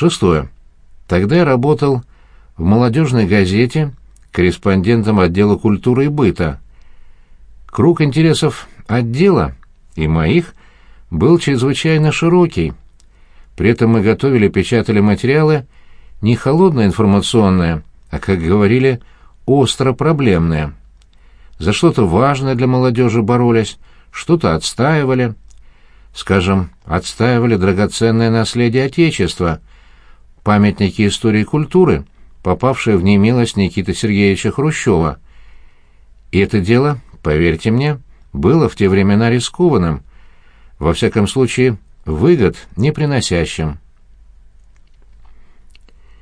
Шестое. Тогда я работал в молодежной газете корреспондентом отдела культуры и быта. Круг интересов отдела и моих был чрезвычайно широкий. При этом мы готовили печатали материалы не холодно информационные, а, как говорили, остро проблемные. За что-то важное для молодежи боролись, что-то отстаивали. Скажем, отстаивали драгоценное наследие Отечества, памятники истории и культуры, попавшие в немилость Никиты Сергеевича Хрущева. И это дело, поверьте мне, было в те времена рискованным, во всяком случае, выгод не приносящим.